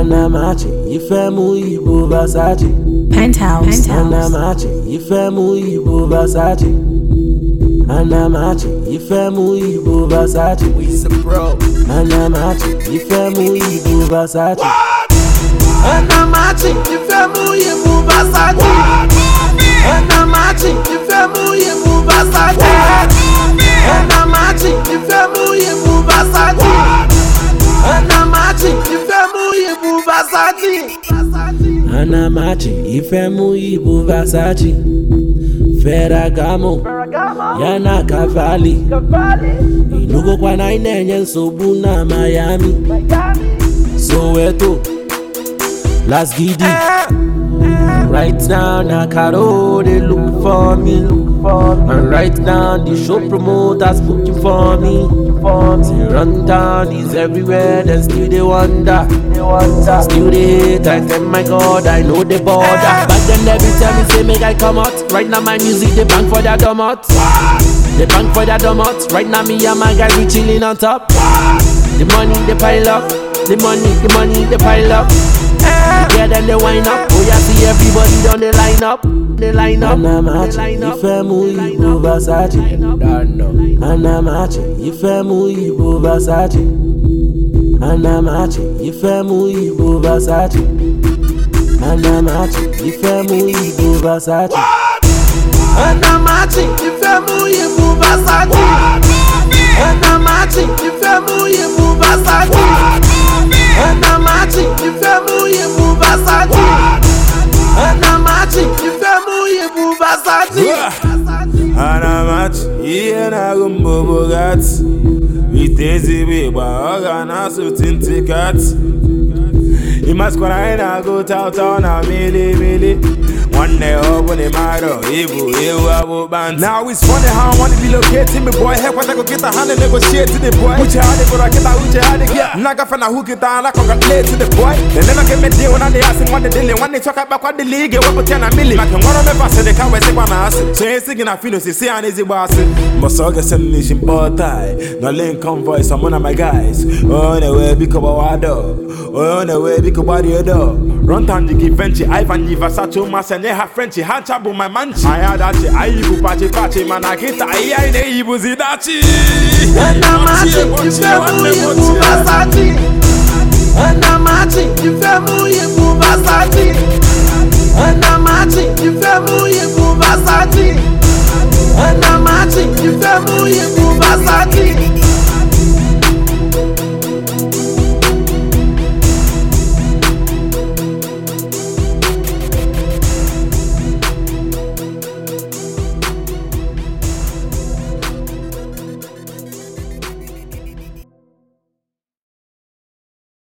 Panamachi, ìfẹ́ mú ìbò Versace. Penthouse. Panamachi, ìfẹ́ mú ìbò Versace. Panamachi, ìfẹ́ mú ìbò Versace. We pro. Panamachi, ìfẹ́ mú ìbò Versace. Panamachi, ìfẹ́ mú ìbò Versace. Panamachi, ìfẹ́ mú ìbò Versace. Panamachi, ìfẹ́ mú ìbò Versace. Panamachi, ìfẹ́ Versace. Anamachi, Ifemu Ibu Versace. Ferragamo, Yana Cavalli. Inugo kwa na inenye nsogbu na Miami. Soweto, Las Gidi. Right now, na Caro, they look for me. And right now, the show promoters looking for me. See, run down is everywhere, then still they wonder. Still they hate, I tell my God, I know the border. Back then, be tell me, say, make I come out. Right now, my music, they bang for their dumb out. They bang for their dumb out. Right now, me and my guys, we chilling on top. The money, they pile up. The money, the money, they pile up. Yeah, then they wind up. Oh, yeah, see everybody down the line up they line up. Anamachi, ife mu ibu Versace. Anamachi, ife mu Igbo Versace. Anamachi, ife mu Igbo Versace. Anamachi, ife mu Igbo Versace. Anamachi. Ihe na-agụ mbụ Bugatti Ite ezigbo ịgba ọ ga na-asụ tintikati Ịmasịkwara anyị na-agụ taụtaụ na mili Money up matter, evil, evil, Now it's funny how I wanna be located, me boy. Heck, what I go get a hand and negotiate to the boy. Which how they go, I get out, which how they get. Naga fan, I hook it down, I congratulate to the boy. And then I get me deal when I ask asking what they dealing. When they talk about what the league, what but can I million. Like, one of pass, passes, they can't wait, say one ass. So he's thinking, I feel, see, how easy boss. Masoga send in shin party. No link convoy, some one of my guys. Oh no way, because of oh, our dog. Oh no way, because of the other. Run down the give venture, Ivan, give us and neha frenchi hancha buma manchi aya dachi aibu pachi pachi manakita iya ine ibu zidachi ena machi ife muyi mubasachi ena machi ife muyi mubasachi ena machi ife muyi mubasachi ena machi ife muyi mubasachi